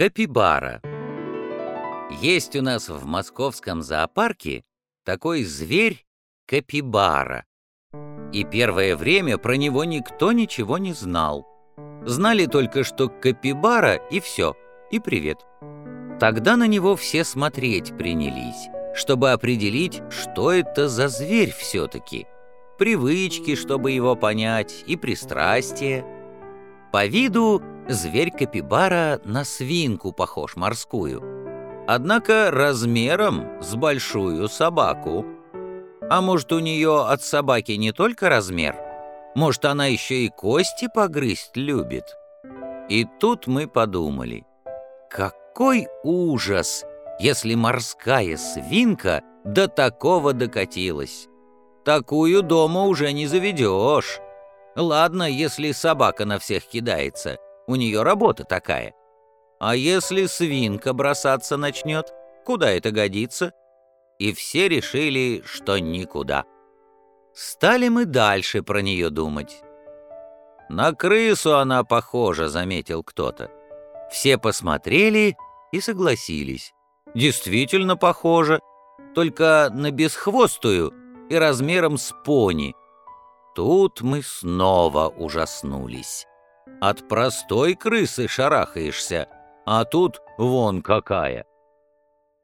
Капибара. Есть у нас в московском зоопарке такой зверь капибара. И первое время про него никто ничего не знал. Знали только, что капибара и все, и привет. Тогда на него все смотреть принялись, чтобы определить, что это за зверь все-таки. Привычки, чтобы его понять, и пристрастия. По виду зверь капибара на свинку похож морскую, однако размером с большую собаку. А может, у нее от собаки не только размер, может, она еще и кости погрызть любит. И тут мы подумали, какой ужас, если морская свинка до такого докатилась. Такую дома уже не заведешь. Ладно, если собака на всех кидается, у нее работа такая. А если свинка бросаться начнет, куда это годится? И все решили, что никуда. Стали мы дальше про нее думать. «На крысу она похожа», — заметил кто-то. Все посмотрели и согласились. Действительно похожа, только на бесхвостую и размером с пони, Тут мы снова ужаснулись. От простой крысы шарахаешься, а тут вон какая.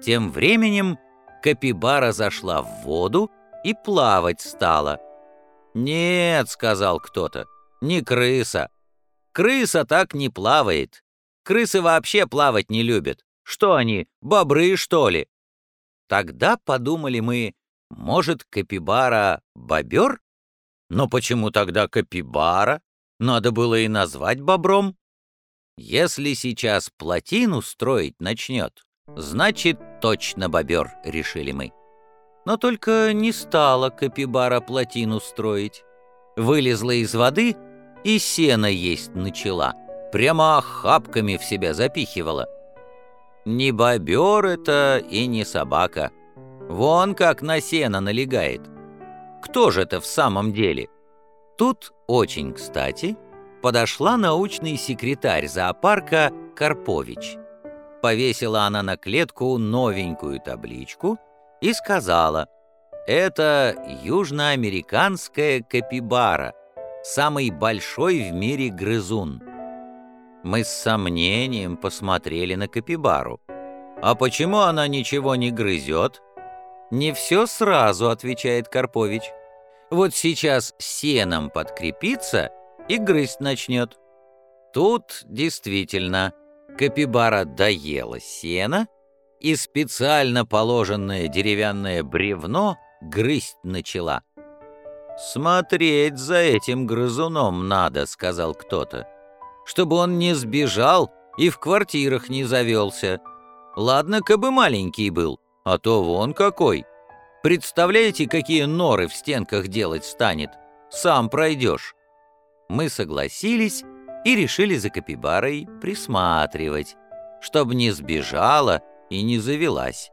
Тем временем капибара зашла в воду и плавать стала. «Нет», — сказал кто-то, — «не крыса. Крыса так не плавает. Крысы вообще плавать не любят. Что они, бобры, что ли?» Тогда подумали мы, может, капибара — бобер? Но почему тогда капибара? Надо было и назвать бобром. Если сейчас плотину строить начнет, значит, точно бобер, решили мы. Но только не стала капибара плотину строить. Вылезла из воды и сено есть начала. Прямо охапками в себя запихивала. Не бобер это и не собака. Вон как на сено налегает. Кто же это в самом деле? Тут очень кстати подошла научный секретарь зоопарка Карпович. Повесила она на клетку новенькую табличку и сказала, «Это южноамериканская капибара, самый большой в мире грызун». Мы с сомнением посмотрели на капибару. «А почему она ничего не грызет?» «Не все сразу», — отвечает Карпович. «Вот сейчас сеном подкрепится и грызть начнет». Тут действительно капибара доела сено и специально положенное деревянное бревно грызть начала. «Смотреть за этим грызуном надо», — сказал кто-то, «чтобы он не сбежал и в квартирах не завелся. Ладно, кабы маленький был, а то вон какой. Представляете, какие норы в стенках делать станет? Сам пройдешь. Мы согласились и решили за капибарой присматривать, чтобы не сбежала и не завелась.